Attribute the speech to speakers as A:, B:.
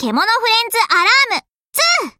A: 獣フレンズアラーム。